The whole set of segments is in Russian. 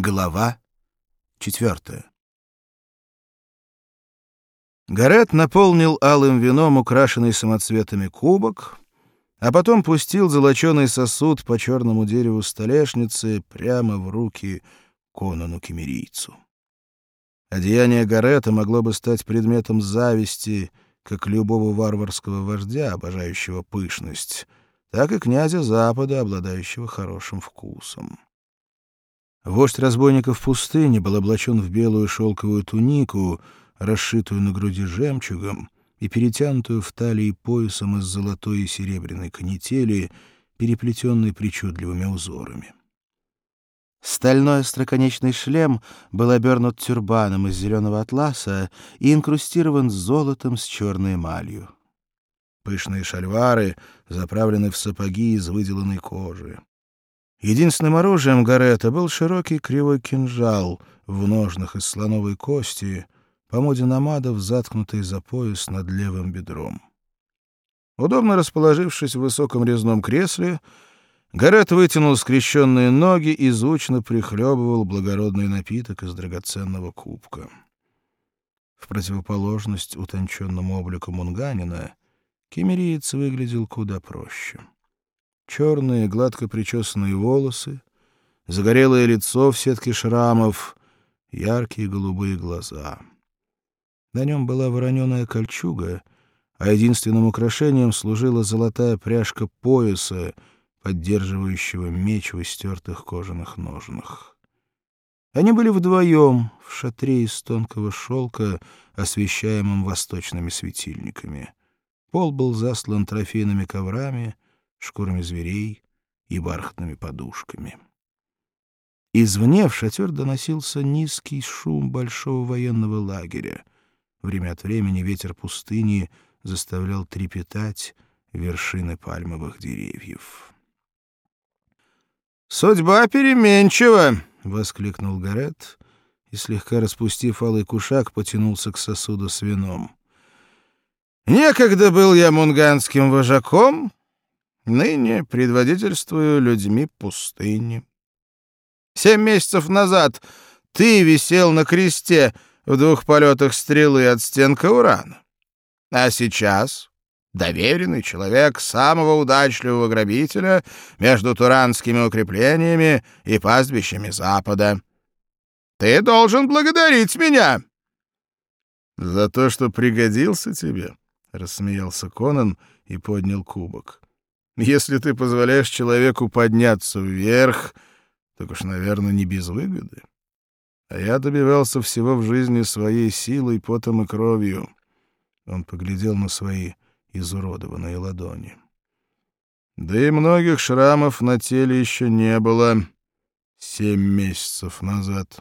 Глава четвертая. Гарет наполнил алым вином украшенный самоцветами кубок, а потом пустил золоченый сосуд по черному дереву столешницы прямо в руки Конану Кемерийцу. Одеяние Гарета могло бы стать предметом зависти как любого варварского вождя, обожающего пышность, так и князя Запада, обладающего хорошим вкусом. Вождь разбойников пустыни был облачен в белую шелковую тунику, расшитую на груди жемчугом и перетянутую в талии поясом из золотой и серебряной канители, переплетенной причудливыми узорами. Стальной остроконечный шлем был обернут тюрбаном из зеленого атласа и инкрустирован золотом с черной эмалью. Пышные шальвары заправлены в сапоги из выделанной кожи. Единственным оружием Гарета был широкий кривой кинжал в ножнах из слоновой кости, по моде намадов, заткнутый за пояс над левым бедром. Удобно расположившись в высоком резном кресле, Гарет вытянул скрещенные ноги и звучно прихлебывал благородный напиток из драгоценного кубка. В противоположность утонченному облику мунганина, кемериец выглядел куда проще черные, гладко причесанные волосы, загорелое лицо в сетке шрамов, яркие голубые глаза. На нем была вороненая кольчуга, а единственным украшением служила золотая пряжка пояса, поддерживающего меч в истертых кожаных ножнах. Они были вдвоем в шатре из тонкого шелка, освещаемом восточными светильниками. Пол был заслан трофейными коврами — шкурами зверей и бархатными подушками. Извне в шатер доносился низкий шум большого военного лагеря. Время от времени ветер пустыни заставлял трепетать вершины пальмовых деревьев. «Судьба переменчива!» — воскликнул Гарет и, слегка распустив алый кушак, потянулся к сосуду с вином. «Некогда был я мунганским вожаком, Ныне предводительствую людьми пустыни. Семь месяцев назад ты висел на кресте в двух полетах стрелы от стен Каурана. А сейчас доверенный человек самого удачливого грабителя между туранскими укреплениями и пастбищами Запада. Ты должен благодарить меня. — За то, что пригодился тебе, — рассмеялся Конан и поднял кубок. Если ты позволяешь человеку подняться вверх, так уж, наверное, не без выгоды. А я добивался всего в жизни своей силой, потом и кровью. Он поглядел на свои изуродованные ладони. Да и многих шрамов на теле еще не было семь месяцев назад.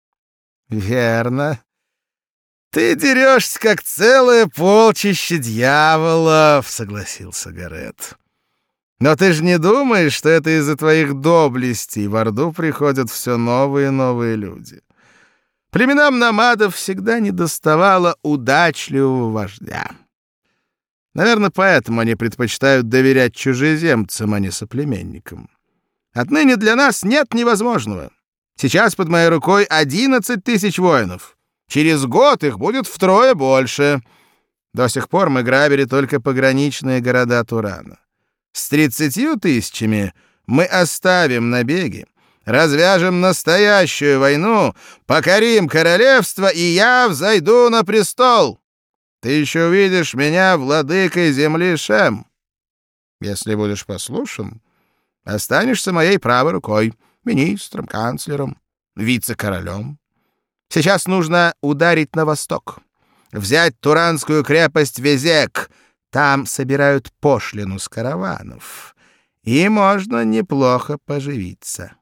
— Верно. Ты дерешься, как целое полчище дьяволов, — согласился Гарет. Но ты же не думаешь, что это из-за твоих доблестей в Орду приходят все новые и новые люди. Племенам намадов всегда недоставало удачливого вождя. Наверное, поэтому они предпочитают доверять чужеземцам, а не соплеменникам. Отныне для нас нет невозможного. Сейчас под моей рукой одиннадцать тысяч воинов. Через год их будет втрое больше. До сих пор мы грабили только пограничные города Турана. С тридцатью тысячами мы оставим набеги, развяжем настоящую войну, покорим королевство, и я взойду на престол. Ты еще увидишь меня владыкой земли Шем. Если будешь послушен, останешься моей правой рукой, министром, канцлером, вице-королем. Сейчас нужно ударить на восток, взять туранскую крепость Везек — там собирают пошлину с караванов, и можно неплохо поживиться.